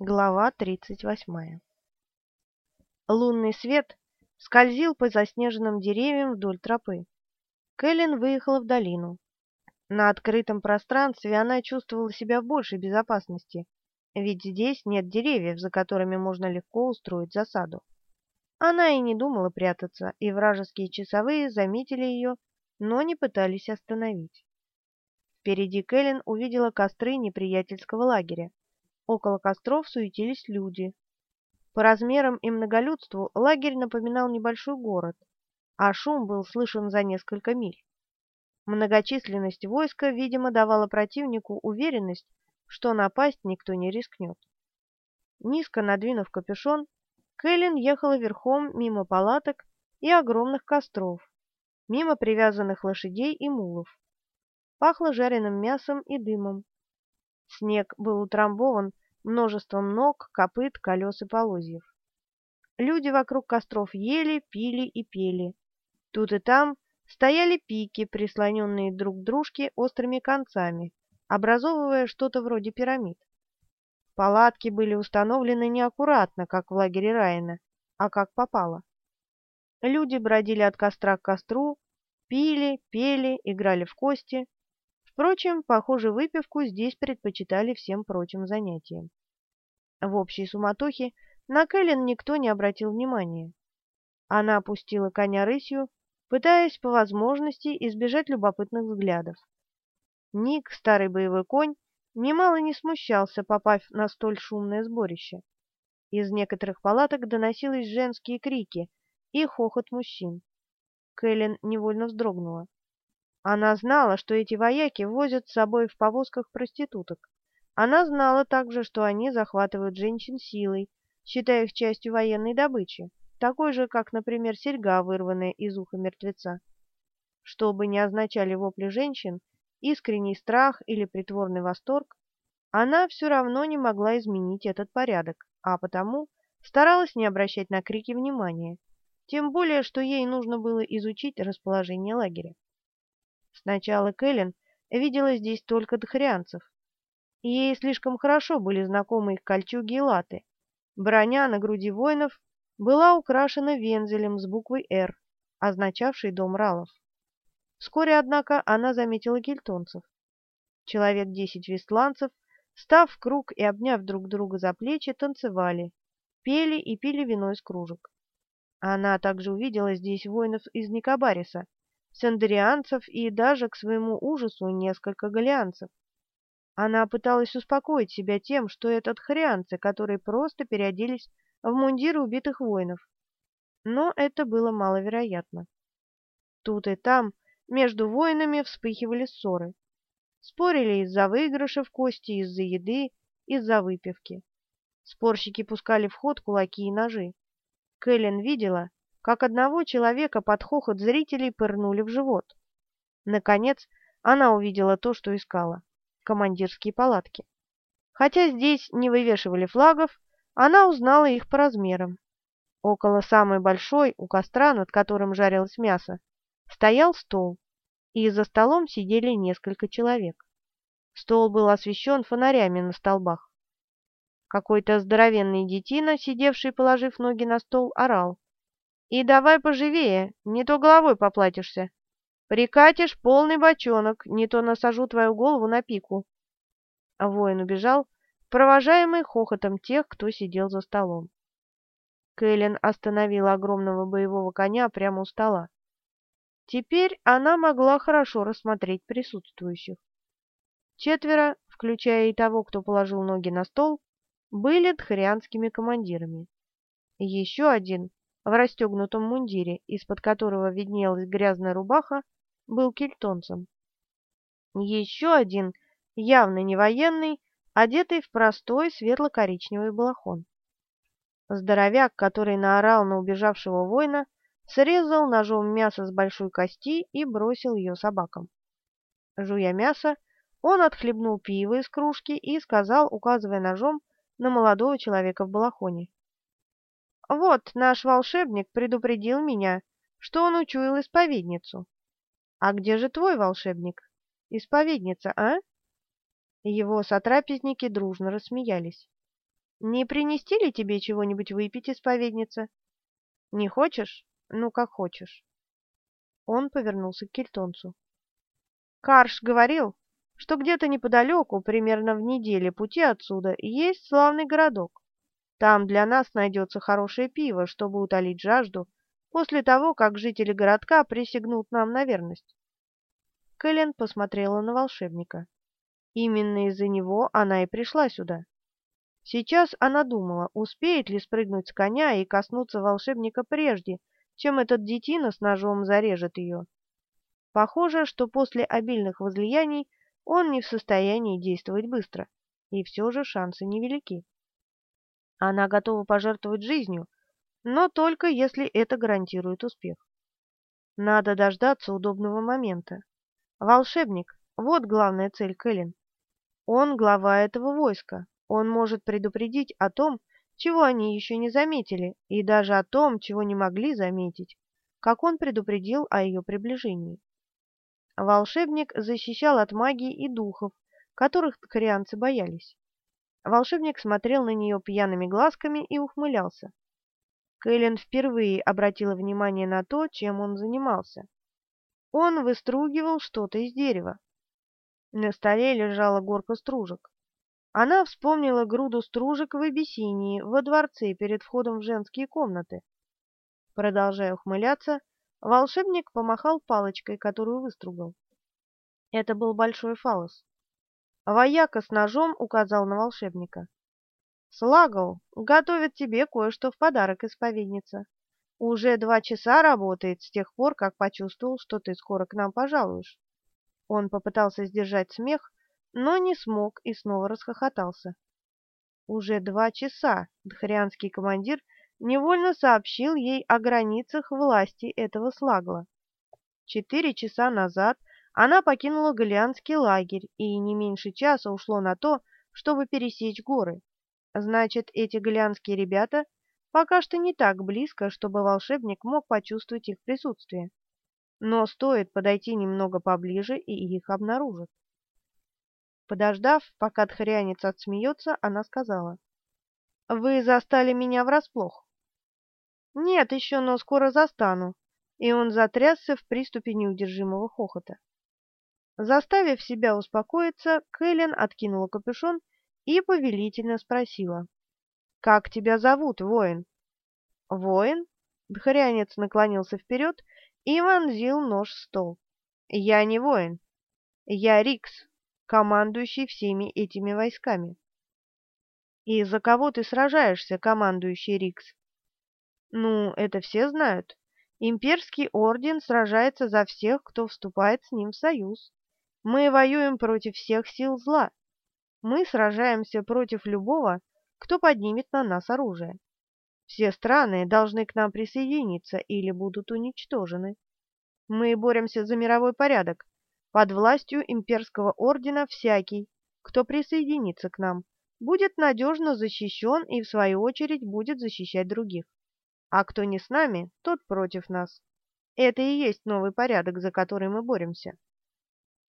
Глава 38. Лунный свет скользил по заснеженным деревьям вдоль тропы. Кэлен выехала в долину. На открытом пространстве она чувствовала себя в большей безопасности, ведь здесь нет деревьев, за которыми можно легко устроить засаду. Она и не думала прятаться, и вражеские часовые заметили ее, но не пытались остановить. Впереди Кэлен увидела костры неприятельского лагеря. Около костров суетились люди. По размерам и многолюдству лагерь напоминал небольшой город, а шум был слышен за несколько миль. Многочисленность войска, видимо, давала противнику уверенность, что напасть никто не рискнет. Низко надвинув капюшон, Кэлен ехала верхом мимо палаток и огромных костров, мимо привязанных лошадей и мулов. Пахло жареным мясом и дымом. Снег был утрамбован множеством ног, копыт, колес и полозьев. Люди вокруг костров ели, пили и пели. Тут и там стояли пики, прислоненные друг к дружке острыми концами, образовывая что-то вроде пирамид. Палатки были установлены неаккуратно, как в лагере Райана, а как попало. Люди бродили от костра к костру, пили, пели, играли в кости, Впрочем, похоже, выпивку здесь предпочитали всем прочим занятиям. В общей суматохе на Кэлен никто не обратил внимания. Она опустила коня рысью, пытаясь по возможности избежать любопытных взглядов. Ник, старый боевой конь, немало не смущался, попав на столь шумное сборище. Из некоторых палаток доносились женские крики и хохот мужчин. Кэлен невольно вздрогнула. Она знала, что эти вояки возят с собой в повозках проституток. Она знала также, что они захватывают женщин силой, считая их частью военной добычи, такой же, как, например, серьга, вырванная из уха мертвеца. Что бы ни означали вопли женщин, искренний страх или притворный восторг, она все равно не могла изменить этот порядок, а потому старалась не обращать на крики внимания, тем более, что ей нужно было изучить расположение лагеря. Сначала Кэлен видела здесь только дхрянцев. Ей слишком хорошо были знакомы их кольчуги и латы. Броня на груди воинов была украшена вензелем с буквой «Р», означавшей «Дом Ралов». Вскоре, однако, она заметила кельтонцев. Человек десять вестланцев, став в круг и обняв друг друга за плечи, танцевали, пели и пили вино из кружек. Она также увидела здесь воинов из Никобариса, сандерианцев и даже, к своему ужасу, несколько галианцев. Она пыталась успокоить себя тем, что это хрианцы, которые просто переоделись в мундиры убитых воинов. Но это было маловероятно. Тут и там между воинами вспыхивали ссоры. Спорили из-за выигрыша в кости, из-за еды, из-за выпивки. Спорщики пускали в ход кулаки и ножи. Кэлен видела, как одного человека под хохот зрителей пырнули в живот. Наконец, она увидела то, что искала — командирские палатки. Хотя здесь не вывешивали флагов, она узнала их по размерам. Около самой большой, у костра, над которым жарилось мясо, стоял стол, и за столом сидели несколько человек. Стол был освещен фонарями на столбах. Какой-то здоровенный детина, сидевший, положив ноги на стол, орал. И давай поживее, не то головой поплатишься. Прикатишь полный бочонок, не то насажу твою голову на пику. А воин убежал, провожаемый хохотом тех, кто сидел за столом. Кэлен остановила огромного боевого коня прямо у стола. Теперь она могла хорошо рассмотреть присутствующих. Четверо, включая и того, кто положил ноги на стол, были дхарианскими командирами. Еще один в расстегнутом мундире, из-под которого виднелась грязная рубаха, был кельтонцем. Еще один, явно не военный, одетый в простой светло-коричневый балахон. Здоровяк, который наорал на убежавшего воина, срезал ножом мясо с большой кости и бросил ее собакам. Жуя мясо, он отхлебнул пиво из кружки и сказал, указывая ножом на молодого человека в балахоне. Вот наш волшебник предупредил меня, что он учуял исповедницу. А где же твой волшебник? Исповедница, а? Его сотрапезники дружно рассмеялись. Не принести ли тебе чего-нибудь выпить, исповедница? Не хочешь? Ну, как хочешь. Он повернулся к кельтонцу. Карш говорил, что где-то неподалеку, примерно в неделе пути отсюда, есть славный городок. Там для нас найдется хорошее пиво, чтобы утолить жажду после того, как жители городка присягнут нам на верность. Кэлен посмотрела на волшебника. Именно из-за него она и пришла сюда. Сейчас она думала, успеет ли спрыгнуть с коня и коснуться волшебника прежде, чем этот детина с ножом зарежет ее. Похоже, что после обильных возлияний он не в состоянии действовать быстро, и все же шансы невелики. Она готова пожертвовать жизнью, но только если это гарантирует успех. Надо дождаться удобного момента. Волшебник — вот главная цель Кэлен. Он глава этого войска, он может предупредить о том, чего они еще не заметили, и даже о том, чего не могли заметить, как он предупредил о ее приближении. Волшебник защищал от магии и духов, которых корианцы боялись. Волшебник смотрел на нее пьяными глазками и ухмылялся. Кэлен впервые обратила внимание на то, чем он занимался. Он выстругивал что-то из дерева. На столе лежала горка стружек. Она вспомнила груду стружек в Абиссинии, во дворце, перед входом в женские комнаты. Продолжая ухмыляться, волшебник помахал палочкой, которую выстругал. Это был большой фалос. Вояка с ножом указал на волшебника. «Слагал, готовит тебе кое-что в подарок, исповедница. Уже два часа работает с тех пор, как почувствовал, что ты скоро к нам пожалуешь». Он попытался сдержать смех, но не смог и снова расхохотался. Уже два часа дхарианский командир невольно сообщил ей о границах власти этого слагла. Четыре часа назад она покинула Галианский лагерь, и не меньше часа ушло на то, чтобы пересечь горы. Значит, эти галианские ребята пока что не так близко, чтобы волшебник мог почувствовать их присутствие. Но стоит подойти немного поближе, и их обнаружат. Подождав, пока тхарианец отсмеется, она сказала. «Вы застали меня врасплох». «Нет еще, но скоро застану», и он затрясся в приступе неудержимого хохота. Заставив себя успокоиться, Кэлен откинула капюшон и повелительно спросила. «Как тебя зовут, воин?» «Воин?» Дхарянец наклонился вперед и вонзил нож в стол. «Я не воин. Я Рикс, командующий всеми этими войсками. И за кого ты сражаешься, командующий Рикс? Ну, это все знают. Имперский орден сражается за всех, кто вступает с ним в союз. Мы воюем против всех сил зла. Мы сражаемся против любого, кто поднимет на нас оружие. Все страны должны к нам присоединиться или будут уничтожены. Мы боремся за мировой порядок, под властью имперского ордена всякий, кто присоединится к нам, будет надежно защищен и, в свою очередь, будет защищать других. А кто не с нами, тот против нас. Это и есть новый порядок, за который мы боремся.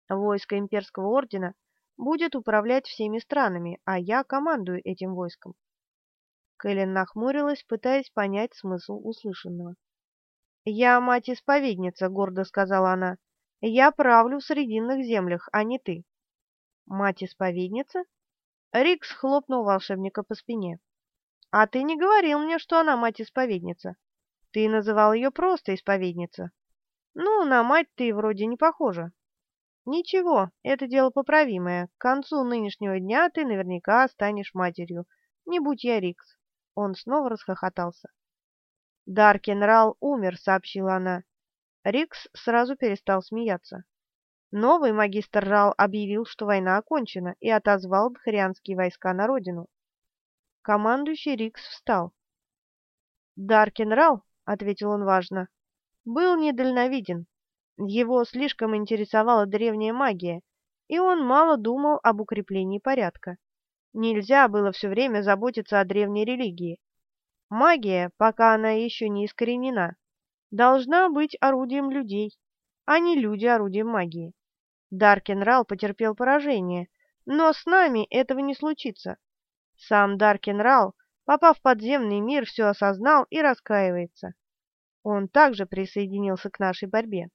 Войско имперского ордена будет управлять всеми странами, а я командую этим войском. Кэлен нахмурилась, пытаясь понять смысл услышанного. «Я мать-исповедница», — гордо сказала она. Я правлю в Срединных землях, а не ты. Мать-исповедница? Рикс хлопнул волшебника по спине. А ты не говорил мне, что она мать-исповедница. Ты называл ее просто исповедница. Ну, на мать ты вроде не похожа. Ничего, это дело поправимое. К концу нынешнего дня ты наверняка станешь матерью. Не будь я Рикс. Он снова расхохотался. Даркин Рал умер, сообщила она. Рикс сразу перестал смеяться. Новый магистр Рал объявил, что война окончена, и отозвал дхарианские войска на родину. Командующий Рикс встал. «Даркин Рал», — ответил он важно, — «был недальновиден. Его слишком интересовала древняя магия, и он мало думал об укреплении порядка. Нельзя было все время заботиться о древней религии. Магия, пока она еще не искоренена, должна быть орудием людей, а не люди орудием магии. Даркин Рал потерпел поражение, но с нами этого не случится. Сам Даркенрал, попав в подземный мир, все осознал и раскаивается. Он также присоединился к нашей борьбе.